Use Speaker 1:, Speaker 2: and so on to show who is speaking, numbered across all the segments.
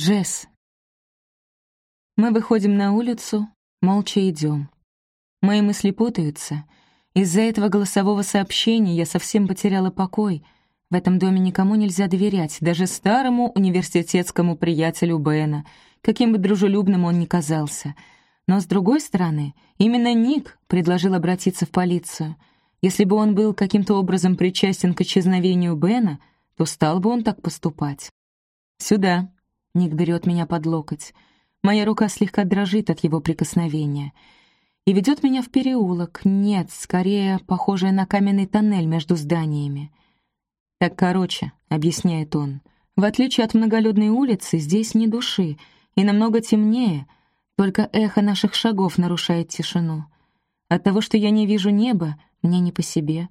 Speaker 1: Джесс. Мы выходим на улицу, молча идем. Мои мысли путаются. Из-за этого голосового сообщения я совсем потеряла покой. В этом доме никому нельзя доверять, даже старому университетскому приятелю Бена, каким бы дружелюбным он ни казался. Но, с другой стороны, именно Ник предложил обратиться в полицию. Если бы он был каким-то образом причастен к исчезновению Бена, то стал бы он так поступать. «Сюда», Ник берет меня под локоть. Моя рука слегка дрожит от его прикосновения. И ведет меня в переулок. Нет, скорее, похожее на каменный тоннель между зданиями. «Так короче», — объясняет он. «В отличие от многолюдной улицы, здесь ни души, и намного темнее, только эхо наших шагов нарушает тишину. От того, что я не вижу неба, мне не по себе.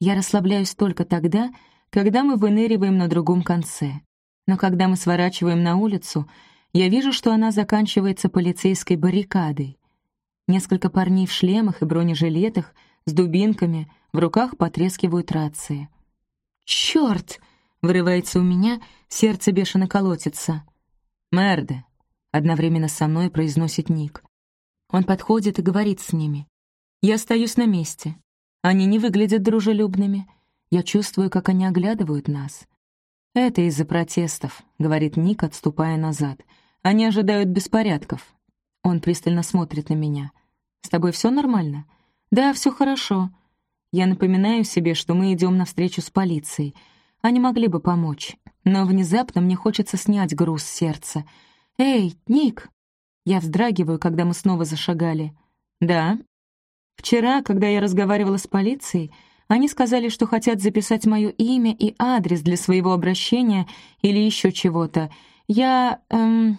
Speaker 1: Я расслабляюсь только тогда, когда мы выныриваем на другом конце. Но когда мы сворачиваем на улицу, я вижу, что она заканчивается полицейской баррикадой. Несколько парней в шлемах и бронежилетах с дубинками, в руках потрескивают рации. «Чёрт!» — вырывается у меня, сердце бешено колотится. «Мерде!» — одновременно со мной произносит Ник. Он подходит и говорит с ними. Я остаюсь на месте. Они не выглядят дружелюбными. Я чувствую, как они оглядывают нас. «Это из-за протестов», — говорит Ник, отступая назад. «Они ожидают беспорядков». Он пристально смотрит на меня. «С тобой все нормально?» «Да, все хорошо». Я напоминаю себе, что мы идем навстречу с полицией. Они могли бы помочь. Но внезапно мне хочется снять груз с сердца. «Эй, Ник!» Я вздрагиваю, когда мы снова зашагали. «Да?» «Вчера, когда я разговаривала с полицией, они сказали, что хотят записать мое имя и адрес для своего обращения или еще чего-то. Я... Эм,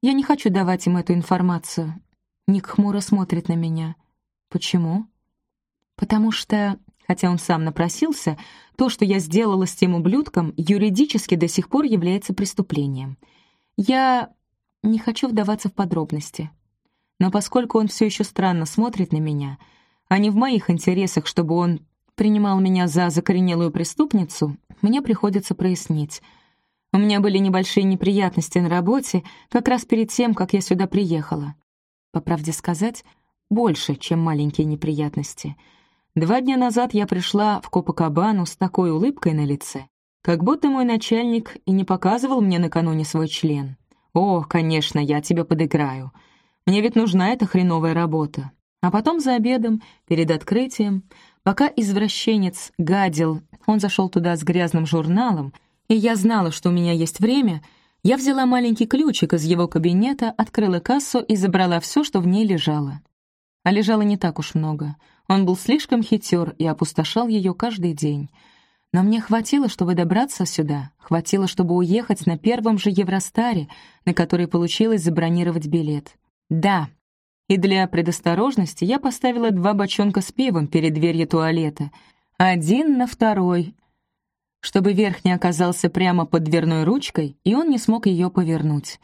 Speaker 1: я не хочу давать им эту информацию. Ник хмуро смотрит на меня. Почему? Потому что, хотя он сам напросился, то, что я сделала с тем ублюдком, юридически до сих пор является преступлением. Я не хочу вдаваться в подробности. Но поскольку он все еще странно смотрит на меня, а не в моих интересах, чтобы он принимал меня за закоренелую преступницу, мне приходится прояснить. У меня были небольшие неприятности на работе как раз перед тем, как я сюда приехала. По правде сказать, больше, чем маленькие неприятности. Два дня назад я пришла в Копакабану с такой улыбкой на лице, как будто мой начальник и не показывал мне накануне свой член. «О, конечно, я тебе подыграю. Мне ведь нужна эта хреновая работа». А потом за обедом, перед открытием, Пока извращенец гадил, он зашел туда с грязным журналом, и я знала, что у меня есть время, я взяла маленький ключик из его кабинета, открыла кассу и забрала все, что в ней лежало. А лежало не так уж много. Он был слишком хитер и опустошал ее каждый день. Но мне хватило, чтобы добраться сюда, хватило, чтобы уехать на первом же Евростаре, на который получилось забронировать билет. Да, и для предосторожности я поставила два бочонка с пивом перед дверью туалета, один на второй, чтобы верхний оказался прямо под дверной ручкой, и он не смог ее повернуть.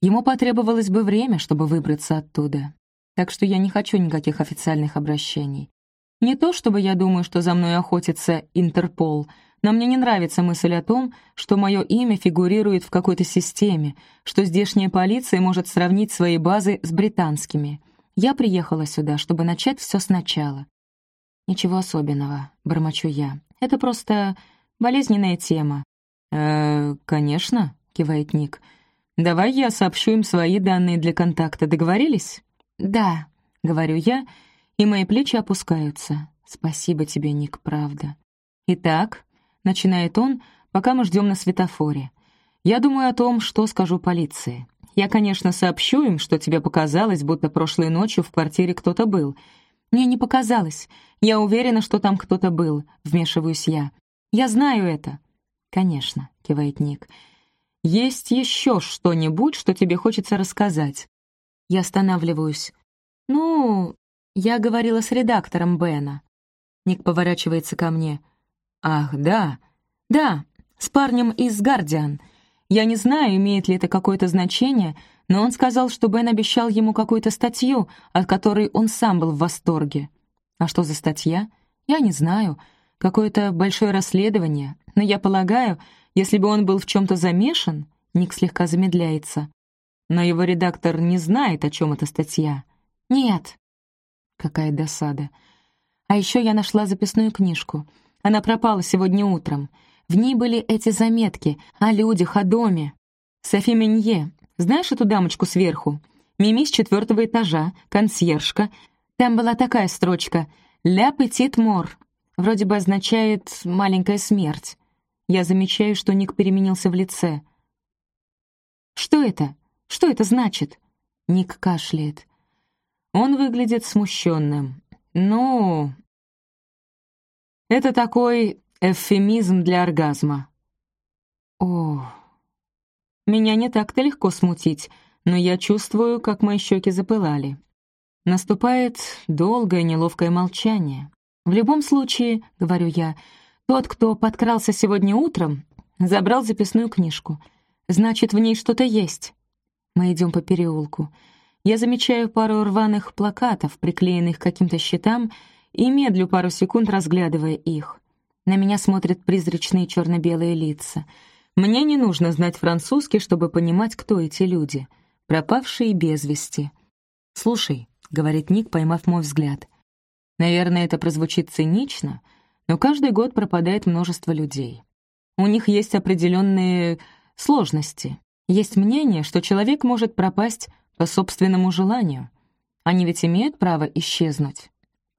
Speaker 1: Ему потребовалось бы время, чтобы выбраться оттуда. Так что я не хочу никаких официальных обращений. Не то чтобы я думаю, что за мной охотится Интерпол — но мне не нравится мысль о том, что мое имя фигурирует в какой-то системе, что здешняя полиция может сравнить свои базы с британскими. Я приехала сюда, чтобы начать все сначала. «Ничего особенного», — бормочу я. «Это просто болезненная тема». «Э, конечно», — кивает Ник. «Давай я сообщу им свои данные для контакта. Договорились?» «Да», — говорю я, и мои плечи опускаются. «Спасибо тебе, Ник, правда». «Итак, — начинает он, пока мы ждем на светофоре. «Я думаю о том, что скажу полиции. Я, конечно, сообщу им, что тебе показалось, будто прошлой ночью в квартире кто-то был. Мне не показалось. Я уверена, что там кто-то был», — вмешиваюсь я. «Я знаю это». «Конечно», — кивает Ник. «Есть еще что-нибудь, что тебе хочется рассказать?» Я останавливаюсь. «Ну, я говорила с редактором Бена». Ник поворачивается ко мне. «Ах, да. Да, с парнем из «Гардиан». Я не знаю, имеет ли это какое-то значение, но он сказал, что Бен обещал ему какую-то статью, от которой он сам был в восторге. А что за статья? Я не знаю. Какое-то большое расследование. Но я полагаю, если бы он был в чем-то замешан, Ник слегка замедляется. Но его редактор не знает, о чем эта статья. «Нет». Какая досада. А еще я нашла записную книжку. Она пропала сегодня утром. В ней были эти заметки о людях, о доме. Софи Менье. Знаешь эту дамочку сверху? Мими с четвертого этажа, консьержка. Там была такая строчка «Ля петит мор». Вроде бы означает «маленькая смерть». Я замечаю, что Ник переменился в лице. «Что это? Что это значит?» Ник кашляет. Он выглядит смущенным. «Ну...» «Это такой эвфемизм для оргазма». «О...» Меня не так-то легко смутить, но я чувствую, как мои щеки запылали. Наступает долгое неловкое молчание. В любом случае, говорю я, тот, кто подкрался сегодня утром, забрал записную книжку. Значит, в ней что-то есть. Мы идем по переулку. Я замечаю пару рваных плакатов, приклеенных к каким-то щитам, и медлю пару секунд, разглядывая их. На меня смотрят призрачные черно-белые лица. Мне не нужно знать французский, чтобы понимать, кто эти люди. Пропавшие без вести. «Слушай», — говорит Ник, поймав мой взгляд, Наверное, это прозвучит цинично, но каждый год пропадает множество людей. У них есть определенные сложности. Есть мнение, что человек может пропасть по собственному желанию. Они ведь имеют право исчезнуть.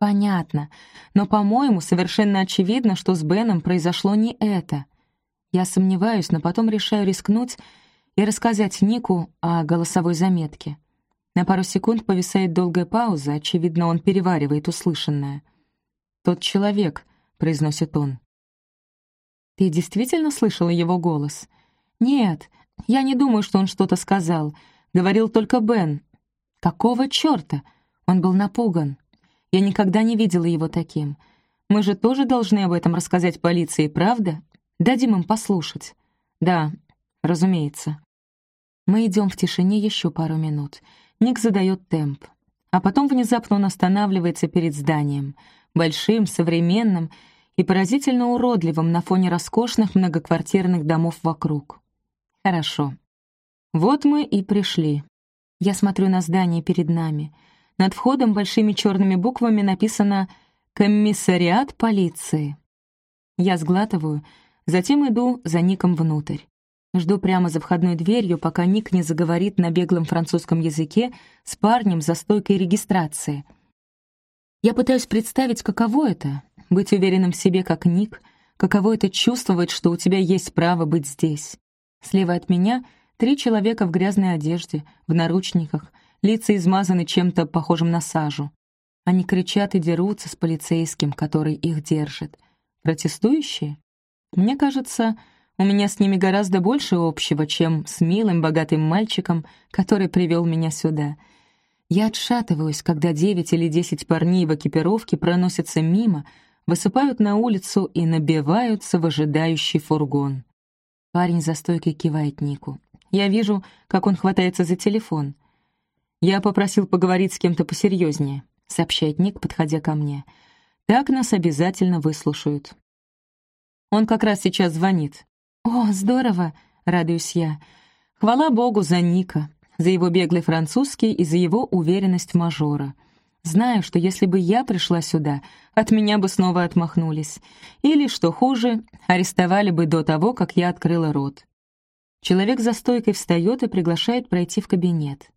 Speaker 1: Понятно, но, по-моему, совершенно очевидно, что с Беном произошло не это. Я сомневаюсь, но потом решаю рискнуть и рассказать Нику о голосовой заметке. На пару секунд повисает долгая пауза, очевидно, он переваривает услышанное. «Тот человек», — произносит он. «Ты действительно слышала его голос?» «Нет, я не думаю, что он что-то сказал. Говорил только Бен. Какого чёрта?» Он был напуган. Я никогда не видела его таким. Мы же тоже должны об этом рассказать полиции, правда? Дадим им послушать. Да, разумеется. Мы идем в тишине еще пару минут. Ник задает темп. А потом внезапно он останавливается перед зданием. Большим, современным и поразительно уродливым на фоне роскошных многоквартирных домов вокруг. Хорошо. Вот мы и пришли. Я смотрю на здание перед нами. Над входом большими черными буквами написано «Комиссариат полиции». Я сглатываю, затем иду за Ником внутрь. Жду прямо за входной дверью, пока Ник не заговорит на беглом французском языке с парнем за стойкой регистрации. Я пытаюсь представить, каково это — быть уверенным в себе, как Ник, каково это чувствовать, что у тебя есть право быть здесь. Слева от меня три человека в грязной одежде, в наручниках, лица измазаны чем-то похожим на сажу. Они кричат и дерутся с полицейским, который их держит. Протестующие? Мне кажется, у меня с ними гораздо больше общего, чем с милым, богатым мальчиком, который привел меня сюда. Я отшатываюсь, когда девять или десять парней в экипировке проносятся мимо, высыпают на улицу и набиваются в ожидающий фургон. Парень за стойкой кивает Нику. Я вижу, как он хватается за телефон. «Я попросил поговорить с кем-то посерьезнее», — сообщает Ник, подходя ко мне. «Так нас обязательно выслушают». Он как раз сейчас звонит. «О, здорово!» — радуюсь я. Хвала Богу за Ника, за его беглый французский и за его уверенность мажора. Знаю, что если бы я пришла сюда, от меня бы снова отмахнулись. Или, что хуже, арестовали бы до того, как я открыла рот. Человек за стойкой встает и приглашает пройти в кабинет.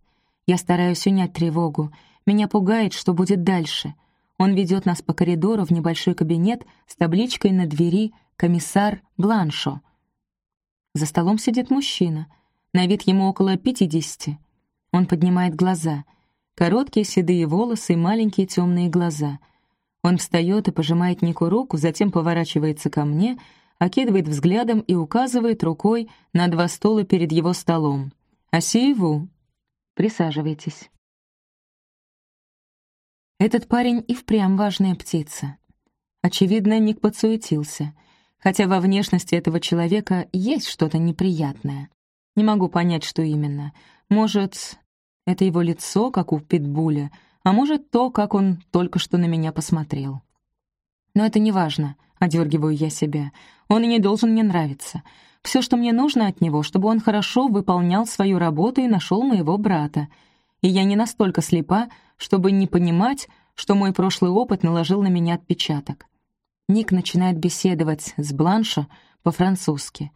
Speaker 1: Я стараюсь унять тревогу. Меня пугает, что будет дальше. Он ведет нас по коридору в небольшой кабинет с табличкой на двери «Комиссар Бланшо», за столом сидит мужчина. На вид ему около пятидесяти. Он поднимает глаза. Короткие седые волосы и маленькие темные глаза. Он встает и пожимает Нику руку, затем поворачивается ко мне, окидывает взглядом и указывает рукой на два стула перед его столом. «Асиеву, присаживайтесь». Этот парень и впрямь важная птица. Очевидно, Ник подсуетился — хотя во внешности этого человека есть что-то неприятное. Не могу понять, что именно. Может, это его лицо, как у питбуля, а может, то, как он только что на меня посмотрел. Но это не важно, одергиваю я себя. Он и не должен мне нравиться. Все, что мне нужно от него, чтобы он хорошо выполнял свою работу и нашел моего брата. И я не настолько слепа, чтобы не понимать, что мой прошлый опыт наложил на меня отпечаток. Ник начинает беседовать с Бланшо по-французски.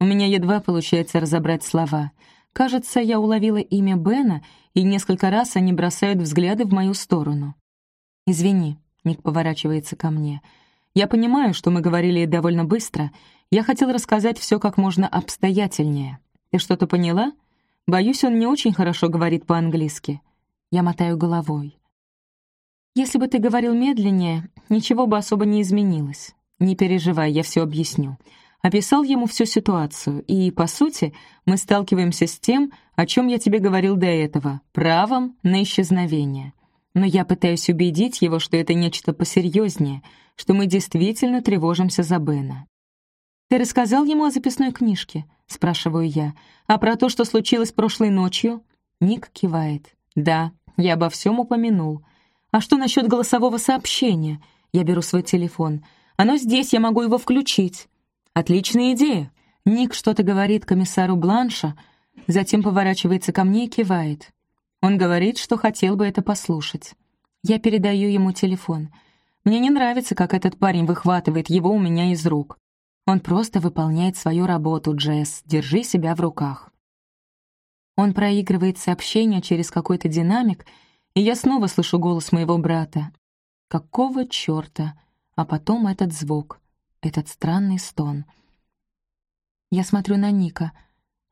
Speaker 1: У меня едва получается разобрать слова. Кажется, я уловила имя Бена, и несколько раз они бросают взгляды в мою сторону. «Извини», — Ник поворачивается ко мне. «Я понимаю, что мы говорили довольно быстро. Я хотел рассказать все как можно обстоятельнее. Ты что-то поняла? Боюсь, он не очень хорошо говорит по-английски». Я мотаю головой. Если бы ты говорил медленнее, ничего бы особо не изменилось. Не переживай, я все объясню. Описал ему всю ситуацию, и, по сути, мы сталкиваемся с тем, о чем я тебе говорил до этого, правом на исчезновение. Но я пытаюсь убедить его, что это нечто посерьезнее, что мы действительно тревожимся за Бена. «Ты рассказал ему о записной книжке?» — спрашиваю я. «А про то, что случилось прошлой ночью?» Ник кивает. «Да, я обо всем упомянул. «А что насчет голосового сообщения?» Я беру свой телефон. «Оно здесь, я могу его включить». «Отличная идея». Ник что-то говорит комиссару Бланша, затем поворачивается ко мне и кивает. Он говорит, что хотел бы это послушать. Я передаю ему телефон. Мне не нравится, как этот парень выхватывает его у меня из рук. Он просто выполняет свою работу, Джесс. Держи себя в руках. Он проигрывает сообщение через какой-то динамик — и я снова слышу голос моего брата. Какого чёрта? А потом этот звук, этот странный стон. Я смотрю на Ника.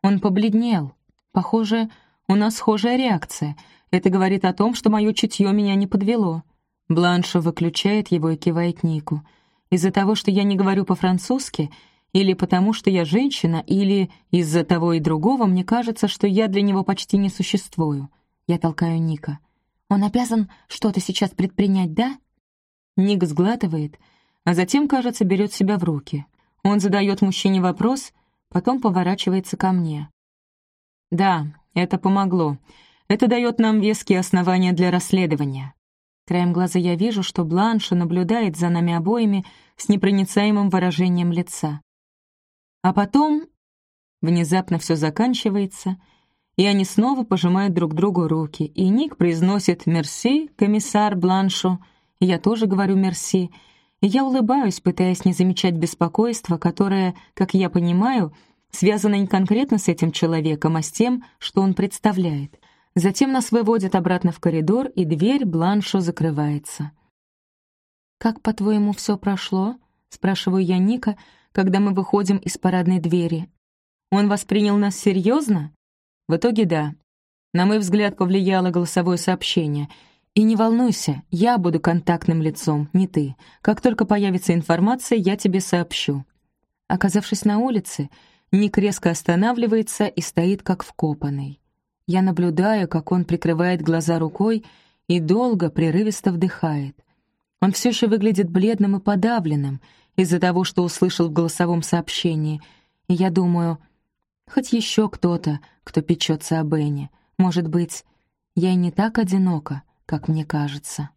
Speaker 1: Он побледнел. Похоже, у нас схожая реакция. Это говорит о том, что мое чутье меня не подвело. Бланшо выключает его и кивает Нику. Из-за того, что я не говорю по-французски, или потому что я женщина, или из-за того и другого, мне кажется, что я для него почти не существую. Я толкаю Ника. Он обязан что-то сейчас предпринять, да?» Ник сглатывает, а затем, кажется, берет себя в руки. Он задает мужчине вопрос, потом поворачивается ко мне. «Да, это помогло. Это дает нам веские основания для расследования». Краем глаза я вижу, что Бланша наблюдает за нами обоими с непроницаемым выражением лица. А потом внезапно все заканчивается — и они снова пожимают друг другу руки, и Ник произносит «Мерси, комиссар Бланшо», и я тоже говорю «Мерси», и я улыбаюсь, пытаясь не замечать беспокойства, которое, как я понимаю, связано не конкретно с этим человеком, а с тем, что он представляет. Затем нас выводят обратно в коридор, и дверь Бланшо закрывается. «Как, по-твоему, все прошло?» — спрашиваю я Ника, когда мы выходим из парадной двери. «Он воспринял нас серьезно?» В итоге да. На мой взгляд, повлияло голосовое сообщение. И не волнуйся, я буду контактным лицом, не ты. Как только появится информация, я тебе сообщу. Оказавшись на улице, Ник резко останавливается и стоит как вкопанный. Я наблюдаю, как он прикрывает глаза рукой и долго, прерывисто вдыхает. Он все еще выглядит бледным и подавленным из-за того, что услышал в голосовом сообщении, и я думаю — Хоть еще кто-то, кто печется о Бене. Может быть, я и не так одинока, как мне кажется.